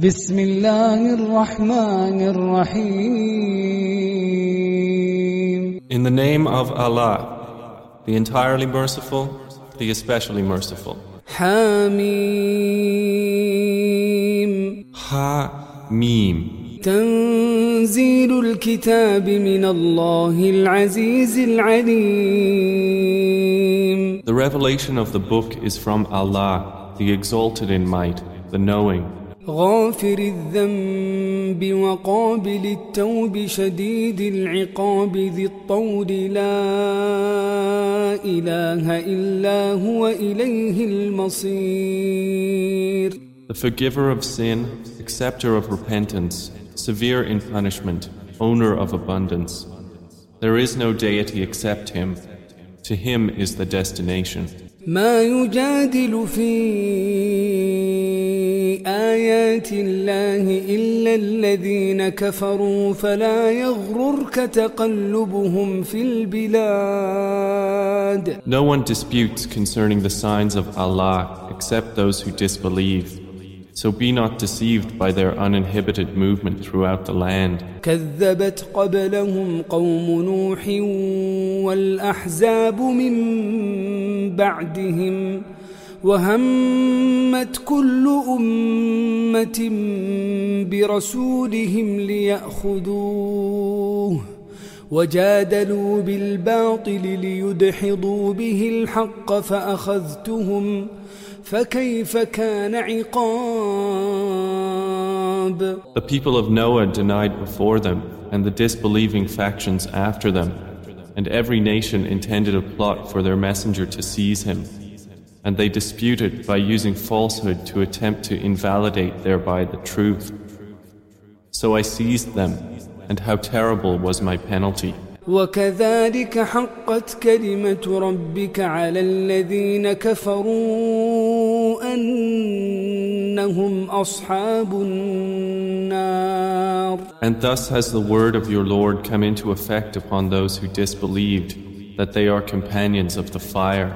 بسم الله الرحمن الرحيم In the name of Allah, the entirely merciful, the especially merciful. حميم Ha Mim. تنزيل الكتاب من الله العزيز العليم The revelation of the book is from Allah, the exalted in might, the knowing, غافر الذنب وقابل التوب شديد العقاب ذي الطول لا إله إلا هو إليه المصير the forgiver of sin, acceptor of repentance, severe in punishment, owner of abundance. There is no deity except Him. To Him is the destination. ما يجادل في آيات الله إلا الذين كفروا فلا يغررك تقلبهم في البلاد No one disputes concerning the signs of Allah except those who disbelieve. So be not deceived by their uninhibited movement throughout the land. كذبت قبلهم قوم نوح والأحزاب من بعدهم وهمت كل أمة برسولهم ليأخذوه وجادلوا بالباطل ليدحضوا به الحق فأخذتهم فكيف كان عقاب The people of Noah denied before them, and the disbelieving factions after them, and every nation intended a plot for their messenger to seize him. And they disputed by using falsehood to attempt to invalidate thereby the truth. So I seized them, and how terrible was my penalty. وكذلك حقت كلمة ربك على الذين كفروا أنهم أصحاب النار And thus has the word of your Lord come into effect upon those who disbelieved, that they are companions of the fire.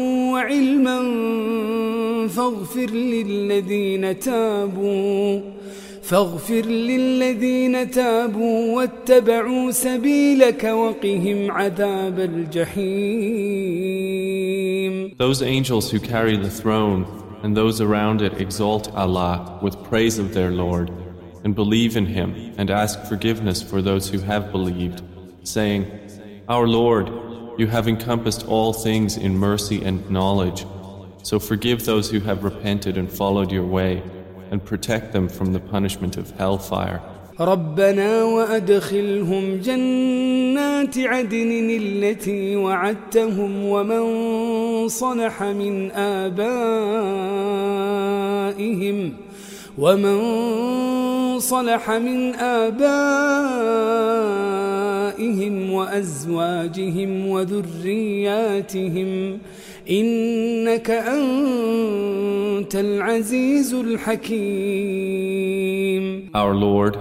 وعلما فاغفر للذين تابوا فاغفر للذين تابوا واتبعوا سبيلك وقهم عذاب الجحيم Those angels who carry the throne and those around it exalt Allah with praise of their Lord and believe in Him and ask forgiveness for those who have believed, saying, Our Lord, you have encompassed all things in mercy and knowledge, so forgive those who have repented and followed your way and protect them from the punishment of hellfire. ربنا وأدخلهم جنات عدن التي وعدتهم ومن صلح من آبائهم ومن صلح من آبائهم وأزواجهم وذرياتهم إنك أنت العزيز الحكيم Our Lord,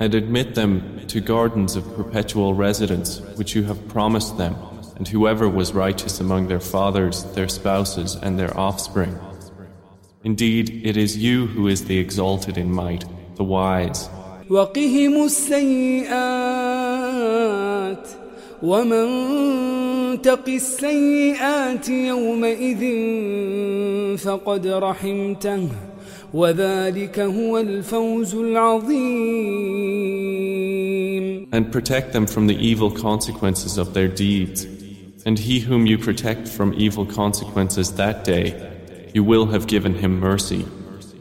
and admit them to gardens of perpetual residence which you have promised them, and whoever was righteous among their fathers, their spouses, and their offspring. Indeed, it is you who is the exalted in might, the wise. وقهم السيئات ومن تق السيئات يومئذ فقد رحمته وذلك هو الفوز العظيم And protect them from the evil consequences of their deeds. And he whom you protect from evil consequences that day, you will have given him mercy.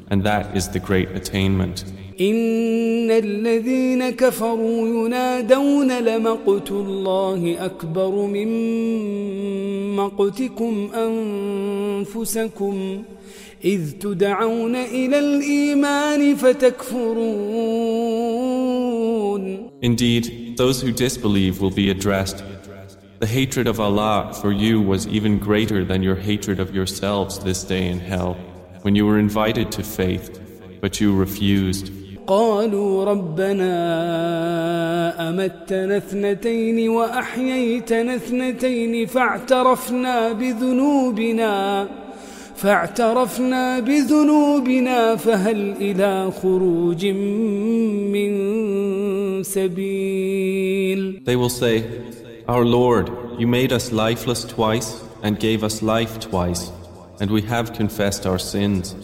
And that is the great attainment. إن الذين كفروا ينادون لمقت الله أكبر من مقتكم أنفسكم إذ تدعون إلى الإيمان فتكفرون Indeed, those who disbelieve will be addressed. The hatred of Allah for you was even greater than your hatred of yourselves this day in hell, when you were invited to faith, but you refused. قالوا ربنا أمتنا اثنتين وأحييتنا اثنتين فاعترفنا بذنوبنا فاعترفنا بذنوبنا فهل إلى خروج من سبيل They will say, Our Lord, you made us lifeless twice and gave us life twice, and we have confessed our sins.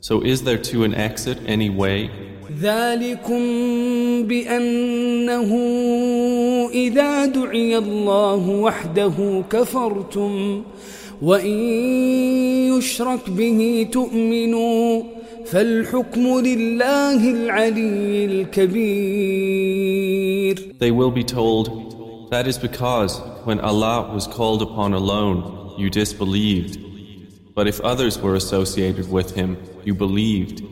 So is there to an exit any way? ذلكم بأنه إذا دعي الله وحده كفرتم وإن يشرك به تؤمنوا فالحكم لله العلي الكبير They will be told, that is because when Allah was called upon alone, you disbelieved. But if others were associated with Him, you believed.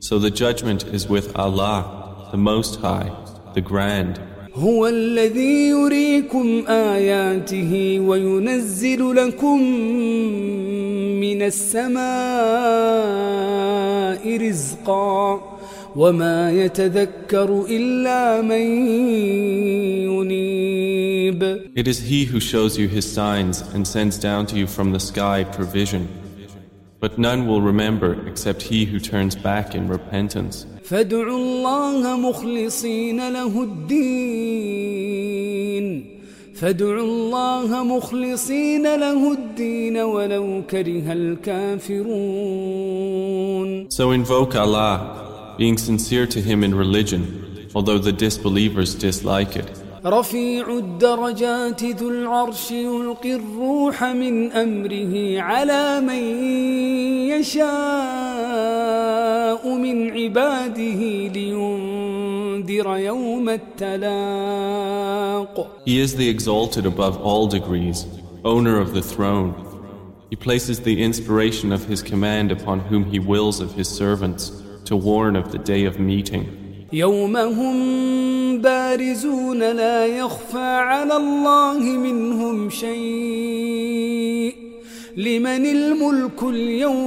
So the judgment is with Allah, the Most High, the Grand. هو الذي يريكم آياته وينزل لكم من السماء رزقا وما يتذكر إلا من ينيب It is He who shows you His signs and sends down to you from the sky provision. But none will remember except he who turns back in repentance. فادعوا الله مخلصين له الدين فادعوا الله مخلصين له الدين ولو كره الكافرون So invoke Allah, being sincere to Him in religion, although the disbelievers dislike it. رفيع الدرجات ذو العرش يلقي الروح من أمره على من يشاء من عباده لينذر يوم التلاق He is the exalted above all degrees, owner of the throne. He places the inspiration of His command upon whom He wills of His servants to warn of the day of meeting. يوم هم بارزون لا يخفى على الله منهم شيء لمن الملك اليوم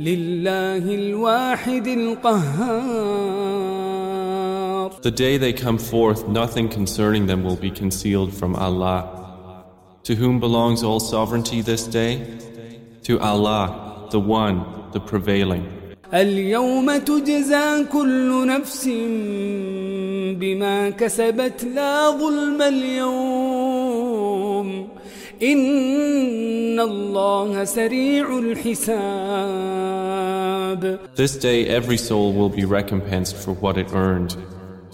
لله الواحد القهار The day they come forth, nothing concerning them will be concealed from Allah. To whom belongs all sovereignty this day? To Allah, the One, the Prevailing. اليوم تجزى كل نفس بما كسبت لا ظلم اليوم إن الله سريع الحساب This day every soul will be recompensed for what it earned.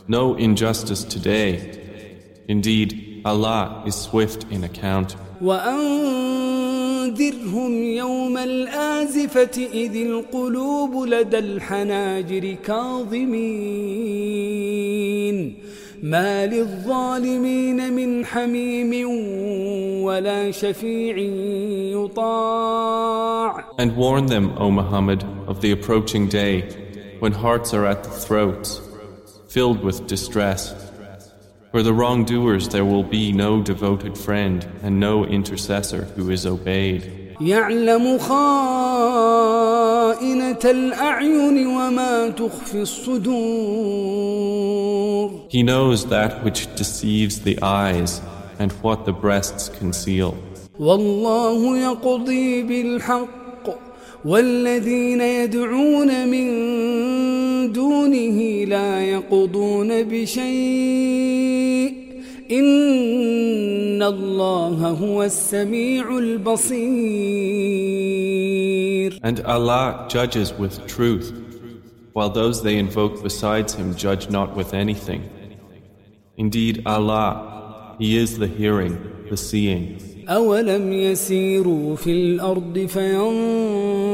No injustice today. Indeed, Allah is swift in account. وأنذرهم يوم الآزفة إذ القلوب لدى الحناجر كاظمين ما للظالمين من حميم ولا شفيع يطاع And warn them, O Muhammad, of the approaching day when hearts are at the throats, filled with distress. For the wrongdoers there will be no devoted friend and no intercessor who is obeyed. يعلم خائنة الأعين وما تخفي الصدور He knows that which deceives the eyes and what the breasts conceal. والله يقضي بالحق والذين يدعون من دونه لا يقضون بشيء إن الله هو السميع البصير And Allah judges with truth, while those they invoke besides Him judge not with anything. Indeed, Allah, He is the hearing, the seeing. أولم يسيروا في الأرض فينظروا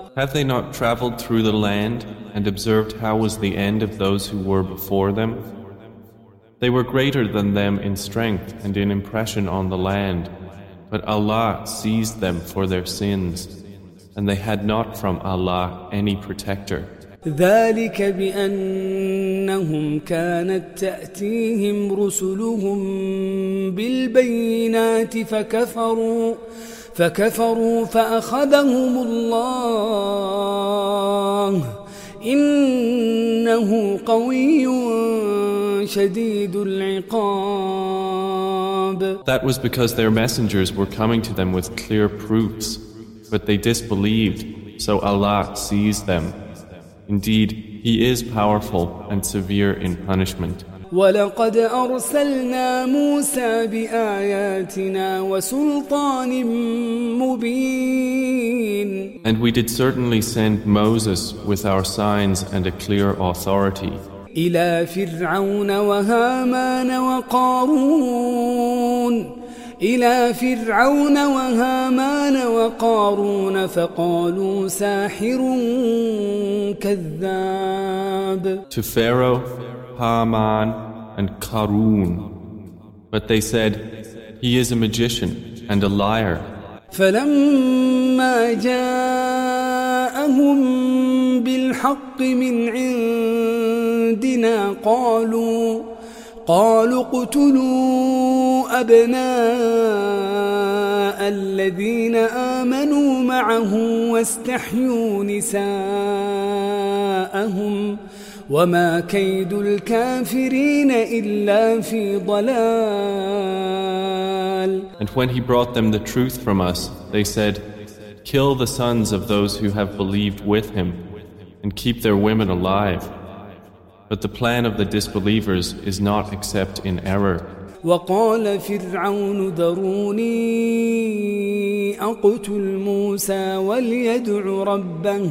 Have they not traveled through the land and observed how was the end of those who were before them? They were greater than them in strength and in impression on the land, but Allah seized them for their sins, and they had not from Allah any protector. ذلك بأنهم كانت تأتيهم رسلهم بالبينات فكفروا فكفروا فأخذهم الله إنه قوي شديد العقاب That was because their messengers were coming to them with clear proofs, but they disbelieved, so Allah seized them. Indeed, He is powerful and severe in punishment. ولقد أرسلنا موسى بآياتنا وسلطان مبين. And we did certainly send Moses with our signs and a clear authority. إلى فرعون وهامان وقارون. إلى فرعون وهامان وقارون فقالوا ساحر كذاب. To Pharaoh, Haman, and Karun. But they said, He is a magician and a liar. قالوا اقتلوا أبناء الذين آمنوا معه واستحيوا نساءهم وما كيد الكافرين إلا في ضلال And when he brought them the truth from us, they said, Kill the sons of those who have believed with him, and keep their women alive. But the plan of the disbelievers is not except in error. وقال فرعون ذروني أقتل موسى وليدع ربه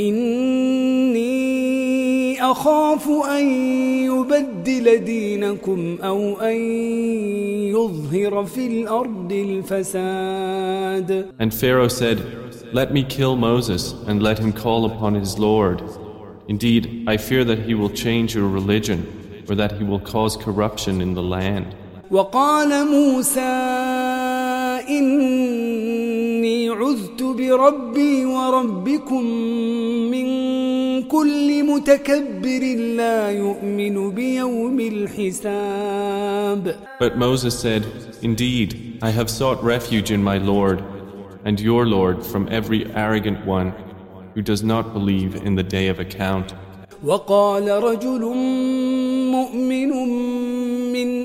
إني أخاف أن يبدل دينكم أو أن يظهر في الأرض الفساد And Pharaoh said, Let me kill Moses and let him call upon his Lord. Indeed, I fear that he will change your religion or that he will cause corruption in the land. وقال موسى إني عذت بربي وربكم من كل متكبر لا يؤمن بيوم الحساب But Moses said, Indeed, I have sought refuge in my Lord and your Lord from every arrogant one who does not believe in the day of account. وقال رجل مؤمن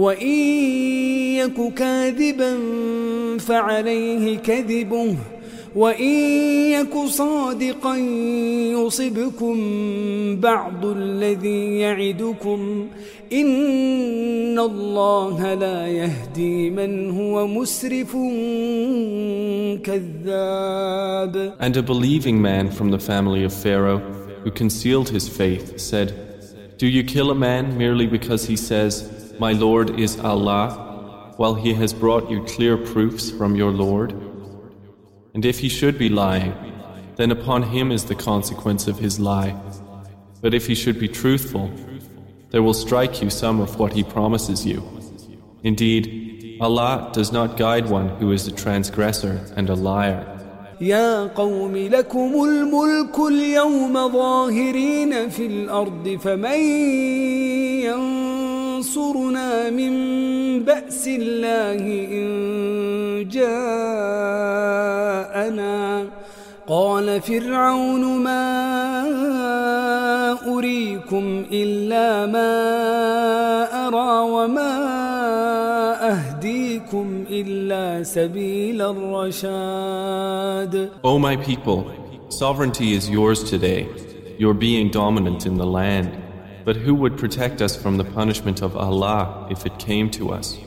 وإن يك كاذبا فعليه كذبه وإن يك صادقا يصبكم بعض الذي يعدكم إن الله لا يهدي من هو مسرف كذاب And a believing man from the family of Pharaoh, who concealed his faith, said, Do you kill a man merely because he says, My Lord is Allah, while he has brought you clear proofs from your Lord? And if he should be lying, then upon him is the consequence of his lie. But if he should be truthful, there will strike you some of what he promises you. Indeed, Allah does not guide one who is a transgressor and a liar. يا قوم لكم الملك اليوم ظاهرين في الأرض فمن ينصرنا من بأس الله إن جاءنا. قال فرعون ما أريكم إلا ما أرى وما أهديكم إلا سبيل الرشاد. O my people, sovereignty is yours today, your being dominant in the land. But who would protect us from the punishment of Allah if it came to us?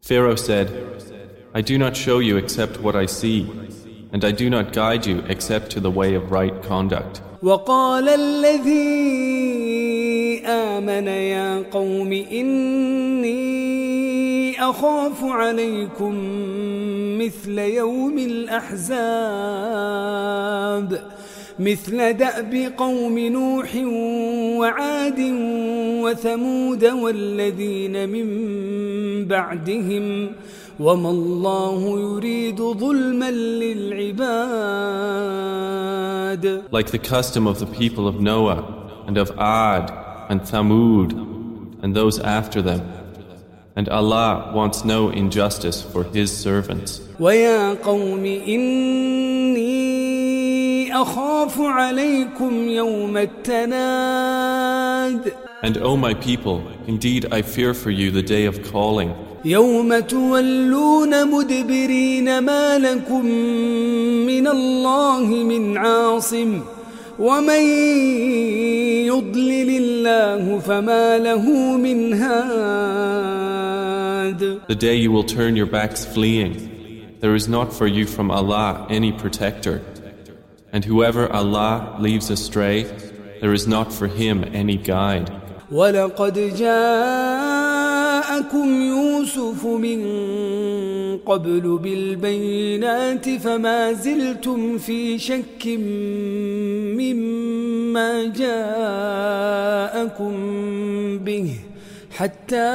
Pharaoh said, I do not show you except what I see, and I do not guide you except to the way of right conduct. وقال الذي آمن يا قوم إني أخاف عليكم مثل يوم الأحزاب مثل دأب قوم نوح وعاد وثمود والذين من بعدهم وما الله يريد ظلما للعباد Like the custom of the people of Noah and of Ad and Thamud and those after them. And Allah wants no injustice for His servants. ويا قوم إني أخاف عليكم يوم التناد And O my people, indeed I fear for you the day of calling. يوم تولون مدبرين ما لكم من الله من عاصم ومن يضلل الله فما له من هاد The day you will turn your backs fleeing. There is not for you from Allah any protector. And whoever Allah leaves astray, there is not for him any guide. ولقد جاءكم يوسف من قبل بالبينات فما زلتم في شك مما جاءكم به حتى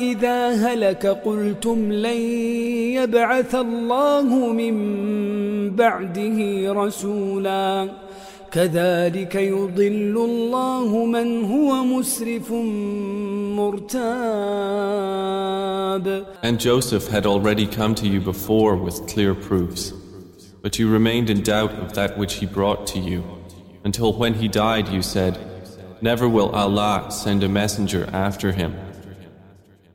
إذا هلك قلتم لن يبعث الله من بعده رسولا كذلك يضل الله من هو مسرف مرتاب And Joseph had already come to you before with clear proofs. But you remained in doubt of that which he brought to you, until when he died you said, Never will Allah send a messenger after him.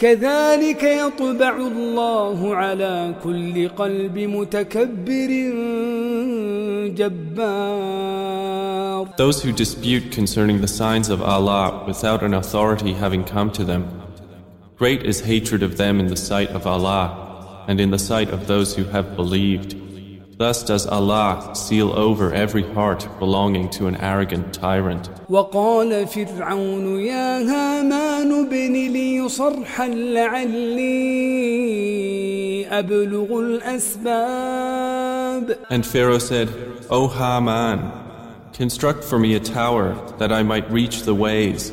كذلك يطبع الله على كل قلب متكبر جبار Those who dispute concerning the signs of Allah without an authority having come to them, great is hatred of them in the sight of Allah and in the sight of those who have believed. Thus does Allah seal over every heart belonging to an arrogant tyrant. وقال فرعون يا هامان ابن لي صرحا لعلي أبلغ الأسباب And Pharaoh said, O Haman, construct for me a tower that I might reach the ways,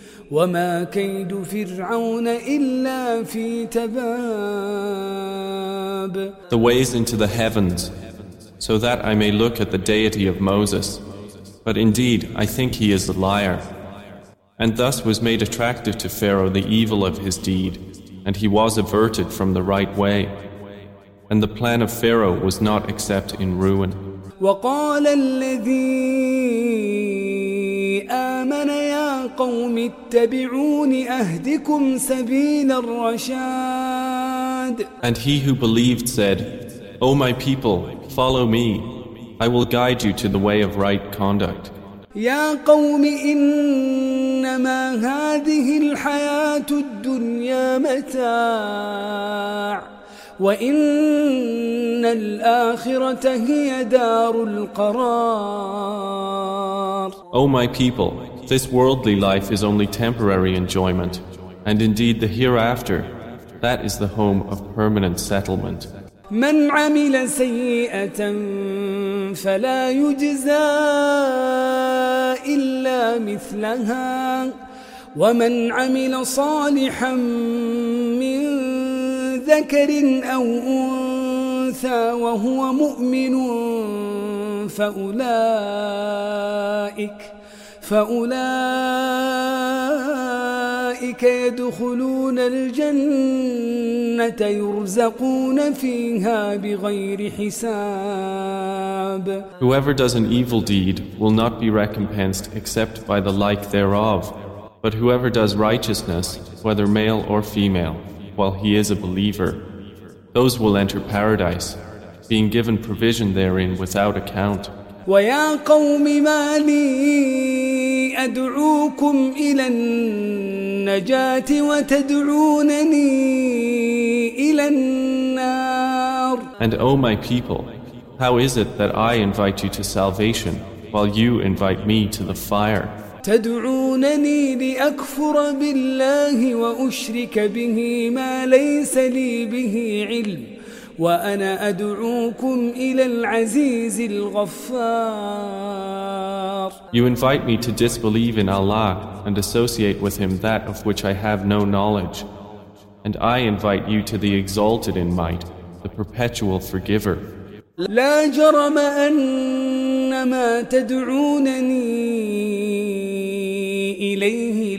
وما كيد فرعون إلا في تباب the ways into the heavens, so that I may look at the deity of Moses. But indeed, I think he is a liar. And thus was made attractive to Pharaoh the evil of his deed, and he was averted from the right way. And the plan of Pharaoh was not except in ruin. وقال الذي آمن يا قوم اتبعون أهدكم سبيل الرشاد And he who believed said, O my people, follow me. I will guide you to the way of right conduct. يا قوم إنما هذه الحياة الدنيا متاع وإن الآخرة هي دار القرار O my people, this worldly life is only temporary enjoyment, And indeed the hereafter, that is the home of permanent settlement. من عمل سيئة فلا يجزى إلا مثلها ومن عمل صالحا من ذكر أو أنثى وهو مؤمن فأولئك فأولئك يدخلون الجنة يرزقون فيها بغير حساب Whoever does an evil deed will not be recompensed except by the like thereof. But whoever does righteousness, whether male or female, while he is a believer, those will enter paradise, being given provision therein without account. ويا قوم ما لي أدعوكم إلى النجاة وتدعونني إلى النار And O my people, how is it that I invite you to salvation while you invite me to the fire? تدعونني لأكفر بالله وأشرك به ما ليس لي به علم وأنا أدعوكم إلى العزيز الغفار You invite me to disbelieve in Allah and associate with Him that of which I have no knowledge. And I invite you to the exalted in might, the perpetual forgiver. لا جرم أن ما تدعونني إليه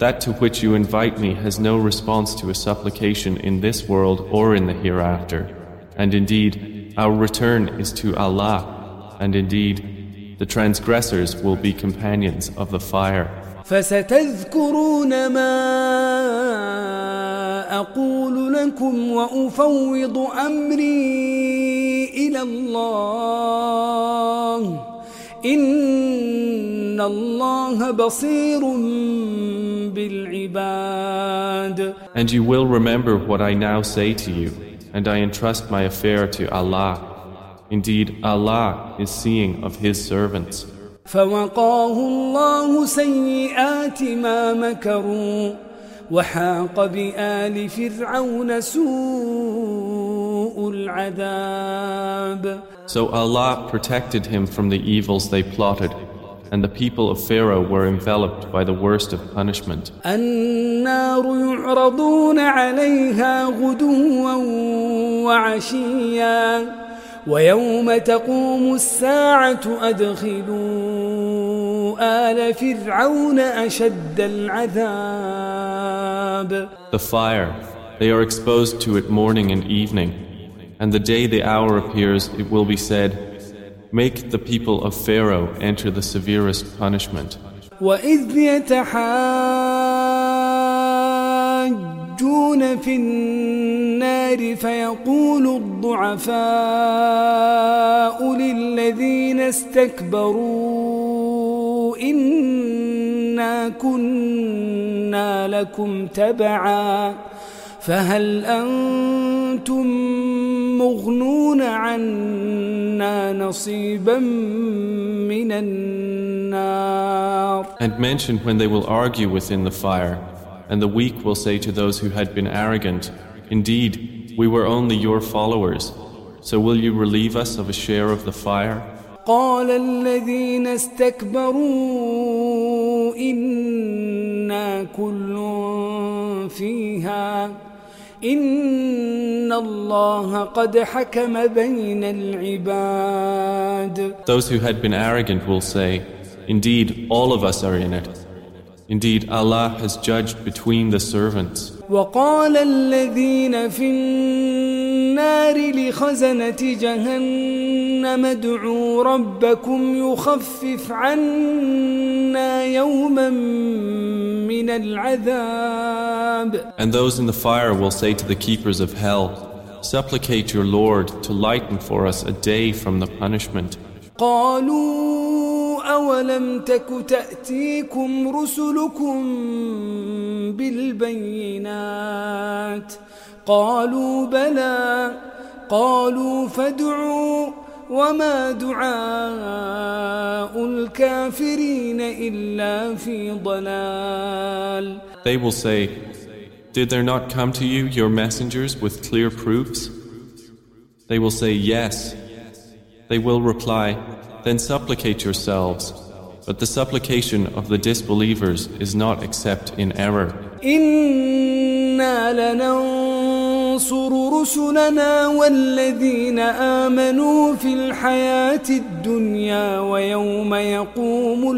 that to which you invite me has no response to a supplication in this world or in the hereafter. And indeed, our return is to Allah. And indeed, the transgressors will be companions of the fire. فستذكرون ما أقول لكم وأفوض أمري إلى الله إن الله بصير بالعباد And you will remember what I now say to you, and I entrust my affair to Allah. Indeed, Allah is seeing of His servants. فوقاه الله سيئات ما مكروا وحاق بآل فرعون سوء العذاب So Allah protected him from the evils they plotted, and the people of Pharaoh were enveloped by the worst of punishment. النار يعرضون عليها غدوا وعشيا ويوم تقوم الساعة أدخلوا آل فرعون أشد العذاب The fire, they are exposed to it morning and evening, and the day the hour appears, it will be said, Make the people of Pharaoh enter the severest punishment. وإذ يتحاجون في النار فيقول الضعفاء للذين استكبروا إنا كنا لكم تبعا فهل أنتم مغنون عنا نصيبا من النار And mention when they will argue within the fire, and the weak will say to those who had been arrogant, Indeed, we were only your followers, so will you relieve us of a share of the fire? قال الذين استكبروا إنا كل فيها إن الله قد حكم بين العباد Those who had been arrogant will say, Indeed, all of us are in it. Indeed, Allah has judged between the servants. وقال الذين في النار لخزنة جهنم ادعوا ربكم يخفف عنا يوما من العذاب And those in the fire will say to the keepers of hell, Supplicate your Lord to lighten for us a day from the punishment. قالوا أولم تك تأتيكم رسلكم بالبينات قالوا بلى قالوا فادعوا وما دعاء الكافرين إلا في ضلال They will say, Did there not come to you your messengers with clear proofs? They will say, Yes. They will reply, Then supplicate yourselves. But the supplication of the disbelievers is not except in error. إنا لننصر رسلنا والذين آمنوا في الحياة الدنيا ويوم يقوم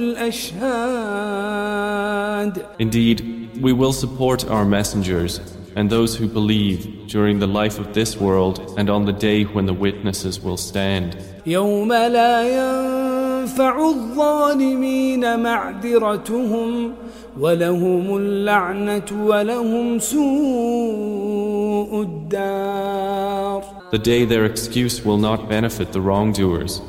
الأشهاد Indeed, we will support our messengers and those who believe during the life of this world and on the day when the witnesses will stand. يوم لا ينفع الظالمين معذرتهم ولهم اللعنة ولهم سوء الدار The day their excuse will not benefit the wrongdoers,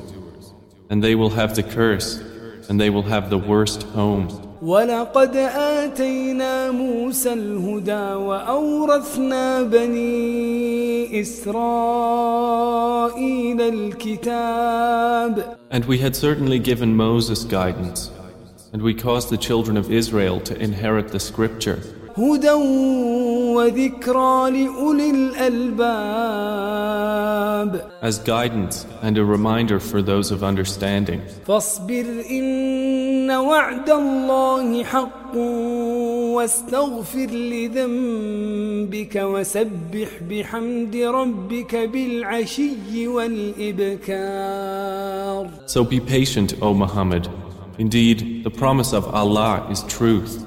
and they will have the curse, and they will have the worst home. ولقد آتينا موسى الهدى وأورثنا بني إسرائيل الكتاب And we had certainly given Moses guidance, and we caused the children of Israel to inherit the scripture. هدى وذكرى لأولي الألباب as guidance and a reminder for those of understanding. فاصبر إن وعد الله حق واستغفر لذنبك وسبح بحمد ربك بالعشي والإبكار So be patient, O Muhammad. Indeed, the promise of Allah is truth.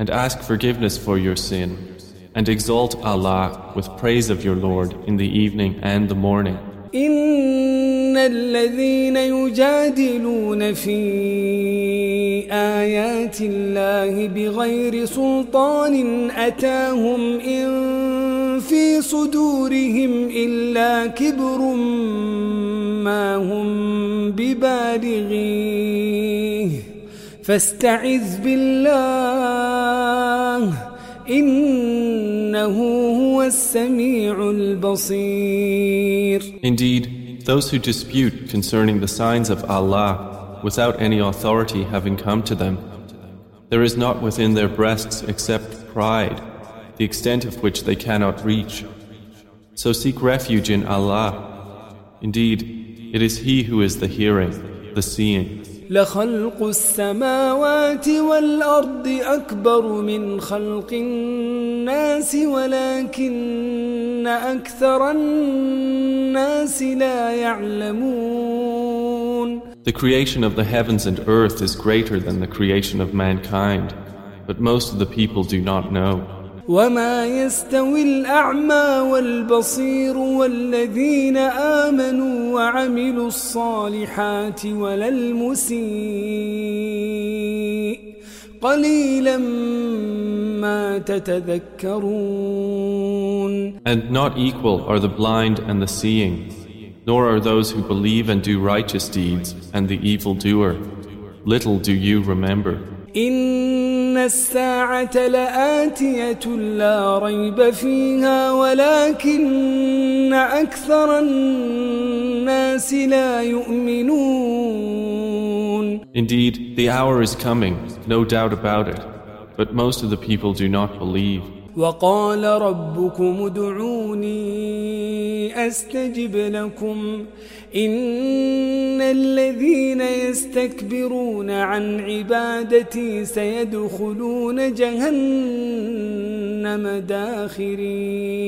And ask forgiveness for your sin. And exalt Allah with praise of your Lord in the evening and the morning. إن الذين يجادلون في آيات الله بغير سلطان أتاهم إن في صدورهم إلا كبر ما هم ببالغيه فاستعذ بالله إنه هو السميع البصير Indeed, those who dispute concerning the signs of Allah without any authority having come to them, there is not within their breasts except pride, the extent of which they cannot reach. So seek refuge in Allah. Indeed, it is He who is the hearing, the seeing. لخلق السماوات والأرض أكبر من خلق الناس ولكن أكثر الناس لا يعلمون The creation of the heavens and earth is greater than the creation of mankind, but most of the people do not know. وما يستوي الأعمى والبصير والذين آمنوا وعملوا الصالحات ولا المسيء قليلا ما تتذكرون And not equal are the blind and the seeing, nor are those who believe and do righteous deeds and the evildoer. Little do you remember. إن الساعة لآتية لا ريب فيها ولكن أكثر الناس لا يؤمنون Indeed, the hour is coming, no doubt about it, but most of the people do not believe. وقال ربكم ادعوني أستجب لكم إن الذين يستكبرون عن عبادتي سيدخلون جهنم داخرين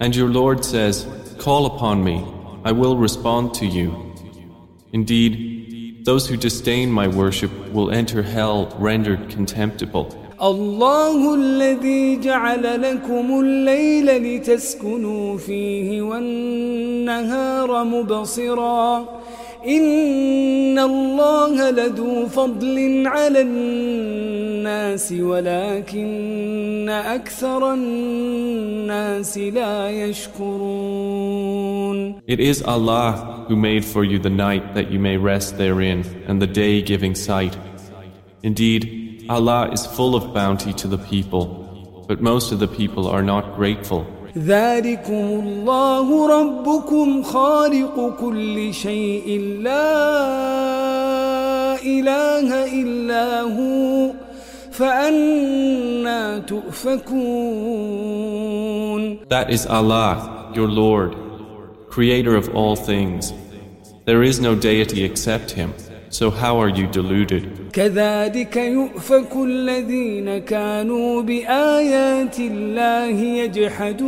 And your Lord says, Call upon me, I will respond to you. Indeed, those who disdain my worship will enter hell rendered contemptible. الله الذي جعل لكم الليل لتسكنوا فيه والنهار مبصرا إن الله لذو فضل على الناس ولكن أكثر الناس لا يشكرون It is Allah who made for you the night that you may rest therein and the day giving sight. Indeed, Allah is full of bounty to the people, but most of the people are not grateful. ذلكم الله ربكم خالق كل شيء لا إله إلا هو فأنا تؤفكون That is Allah, your Lord, creator of all things. There is no deity except Him. So how are you deluded? كذلك يؤفك الذين كانوا بآيات الله يجحدون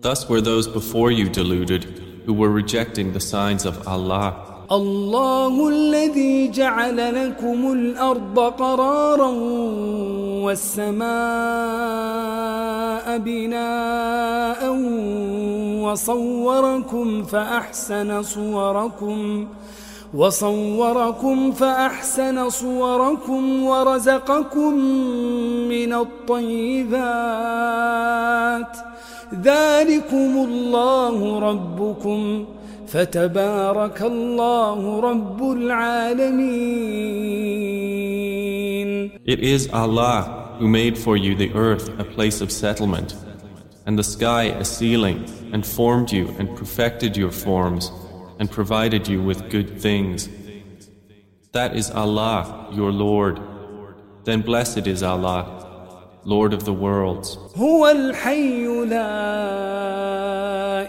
Thus were those before you deluded who were rejecting the signs of Allah. الله الذي جعل لكم الأرض قرارا والسماء بناء وصوركم فأحسن صوركم وصوركم فأحسن صوركم ورزقكم من الطيبات ذلكم الله ربكم فتبارك الله رب العالمين It is Allah who made for you the earth a place of settlement and the sky a ceiling, and formed you and perfected your forms, and provided you with good things. That is Allah, your Lord. Then blessed is Allah, Lord of the worlds. هو الحي لا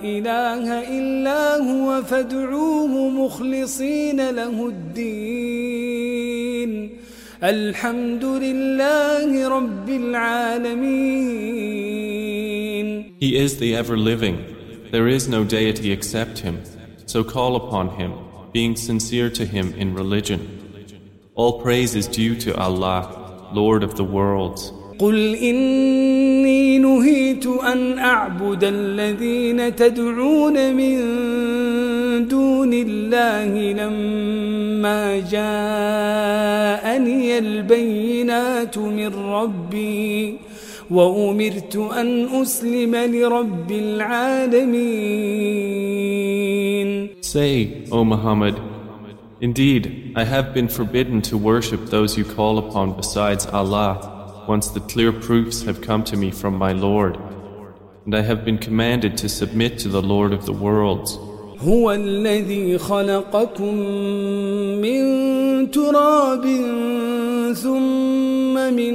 إله إلا هو فادعوه مخلصين له الدين الحمد لله رب العالمين He is the ever-living. There is no deity except Him. So call upon Him, being sincere to Him in religion. All praise is due to Allah, Lord of the worlds. قل إني نهيت أن أعبد الذين تدعون من دون الله لما جاءني البينات من ربي وأمرت أن أسلم لرب العالمين Say, O Muhammad, Indeed, I have been forbidden to worship those you call upon besides Allah once the clear proofs have come to me from my Lord, and I have been commanded to submit to the Lord of the worlds. هو الذي خلقكم من تراب ثم من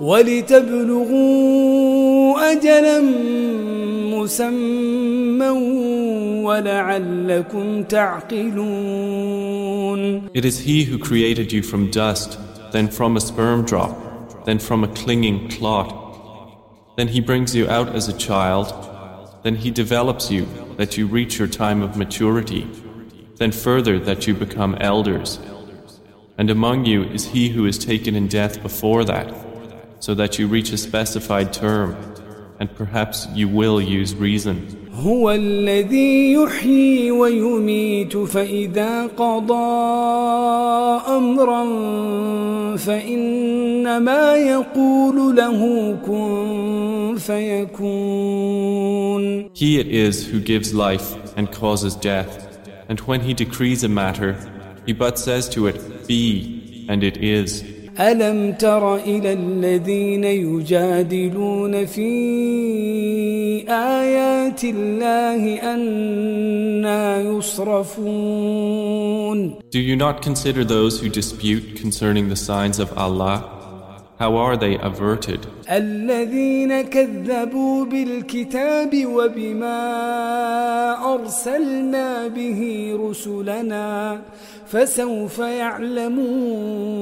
ولتبلغوا أجلا مسمى ولعلكم تعقلون It is He who created you from dust, then from a sperm drop, then from a clinging clot. Then He brings you out as a child, then He develops you that you reach your time of maturity, then further that you become elders. And among you is He who is taken in death before that, so that you reach a specified term, and perhaps you will use reason. هو الذي يحيي ويميت فإذا قضى أمرا فإنما يقول له كن فيكون He it is who gives life and causes death, and when He decrees a matter, He but says to it, Be, and it is. ألم تر إلى الذين يجادلون في آيات آيات الله أنا يصرفون Do you not consider those who dispute concerning the signs of Allah? How are they averted? الذين كذبوا بالكتاب وبما أرسلنا به رسلنا فسوف يعلمون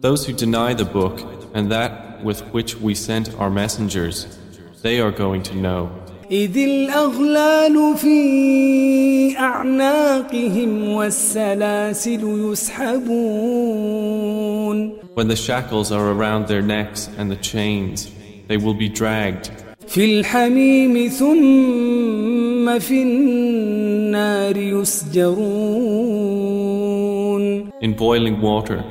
Those who deny the book and that with which we sent our messengers, they are going to know. إذ الأغلال في أعناقهم والسلاسل يسحبون When the shackles are around their necks and the chains, they will be dragged في الحميم ثم في النار يسجرون in boiling water.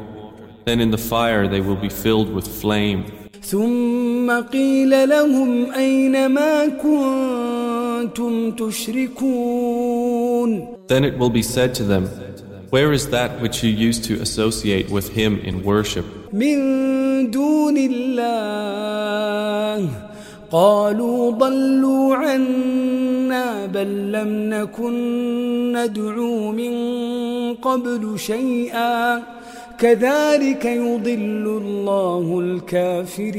Then in the fire they will be filled with flame. ثم قيل لهم أين ما كنتم تشركون Then it will be said to them, Where is that which you used to associate with him in worship? من دون الله قالوا ضلوا عنا بل لم نكن ندعو من قبل شيئا كذلك يضل الله الكافرين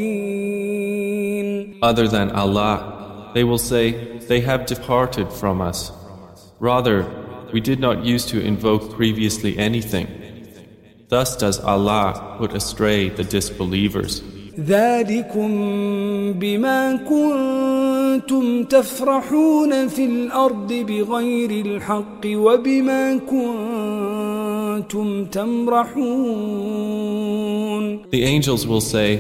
Other than Allah, they will say, They have departed from us. Rather, we did not use to invoke previously anything. Thus does Allah put astray the disbelievers. ذلكم بما كنتم تفرحون في الأرض بغير الحق وبما كنتم The angels will say,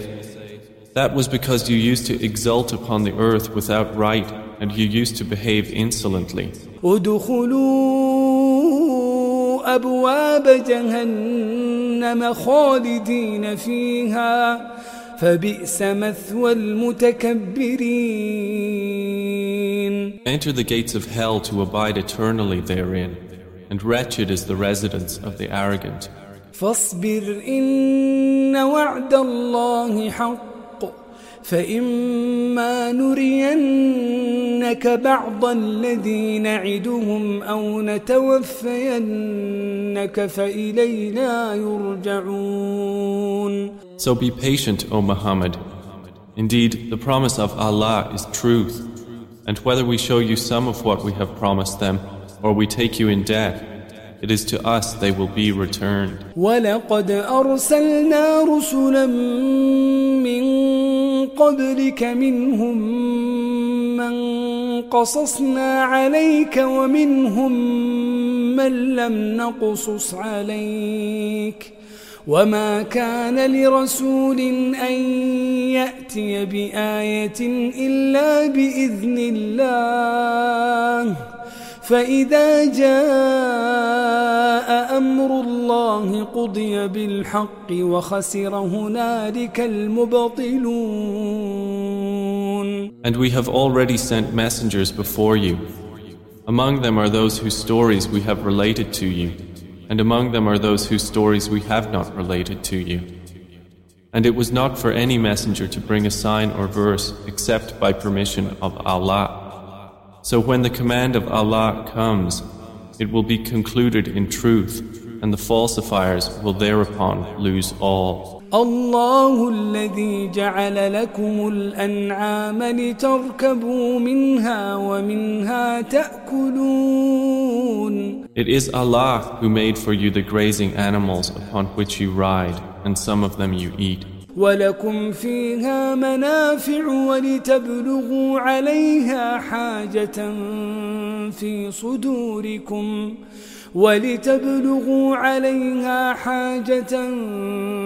That was because you used to exult upon the earth without right and you used to behave insolently. ادخلوا أبواب جهنم خالدين فيها فبئس مثوى المتكبرين Enter the gates of hell to abide eternally therein, and wretched is the residence of the arrogant. فاصبر إن وعد الله حق فإما نرينك بعض الذي نعدهم أو نتوفينك فإلينا يرجعون So be patient, O Muhammad. Indeed, the promise of Allah is truth, and whether we show you some of what we have promised them, or we take you in debt, it is to us they will be returned. ولقد أرسلنا رسلا من قبلك منهم من قصصنا عليك ومنهم من لم نقصص عليك. وما كان لرسول أن يأتي بآية إلا بإذن الله. فإذا جاء أمر الله قضي بالحق وخسر هنالك المبطلون And we have already sent messengers before you. Among them are those whose stories we have related to you, and among them are those whose stories we have not related to you. And it was not for any messenger to bring a sign or verse except by permission of Allah. So when the command of Allah comes, it will be concluded in truth, and the falsifiers will thereupon lose all. الله الذي جعل لكم الأنعام لتركبوا منها ومنها تأكلون It is Allah who made for you the grazing animals upon which you ride, and some of them you eat. ولكم فيها منافع ولتبلغوا عليها حاجة في صدوركم ولتبلغوا عليها حاجة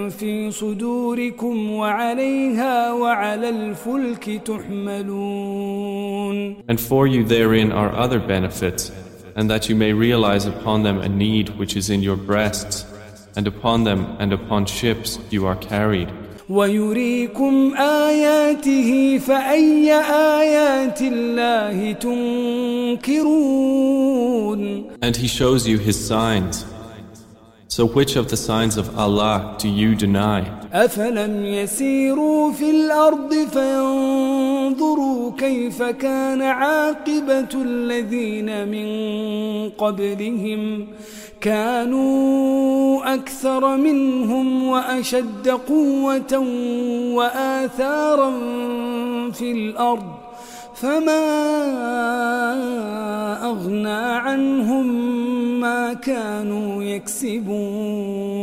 في صدوركم وعليها وعلى الفلك تحملون And for you therein are other benefits, and that you may realize upon them a need which is in your breasts, and upon them and upon ships you are carried. ويريكم آياته فأي آيات الله تنكرون And He shows you His signs. So which of the signs of Allah do you deny? أفلم يسيروا في الأرض فينظروا كيف كان عاقبة الذين من قبلهم كانوا أكثر منهم وأشد قوة وآثارا في الأرض فما أغنى عنهم ما كانوا يكسبون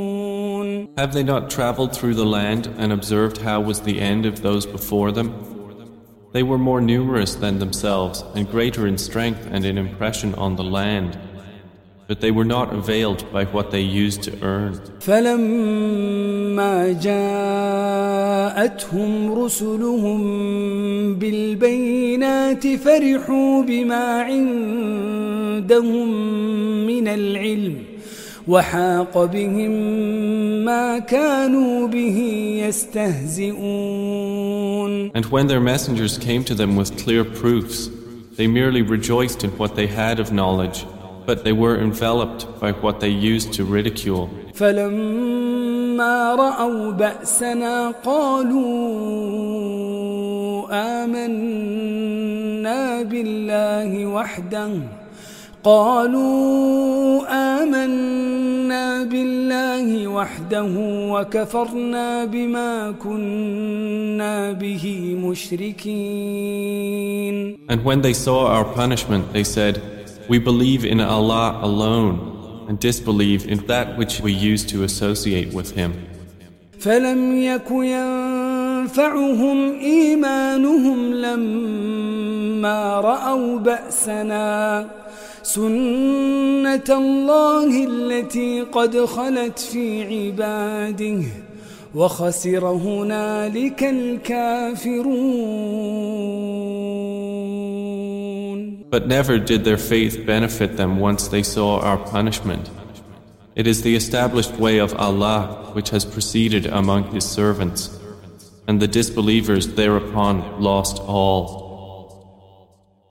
Have they not traveled through the land and observed how was the end of those before them? They were more numerous than themselves and greater in strength and in impression on the land. but they were not availed by what they used to earn. فلما جاءتهم رسلهم بالبينات فرحوا بما عندهم من العلم وحاق بهم ما كانوا به يستهزئون And when their messengers came to them with clear proofs, they merely rejoiced in what they had of knowledge but they were enveloped by what they used to ridicule. فلما رأوا بأسنا قالوا آمنا بالله وحده قالوا آمنا بالله وحده وكفرنا بما كنا به مشركين And when they saw our punishment, they said, We believe in Allah alone and disbelieve in that which we used to associate with Him. فلم يك ينفعهم إيمانهم لما رأوا بأسنا سنة الله التي قد خلت في عباده وخسر هنالك الكافرون But never did their faith benefit them once they saw our punishment. It is the established way of Allah which has proceeded among His servants, and the disbelievers thereupon lost all.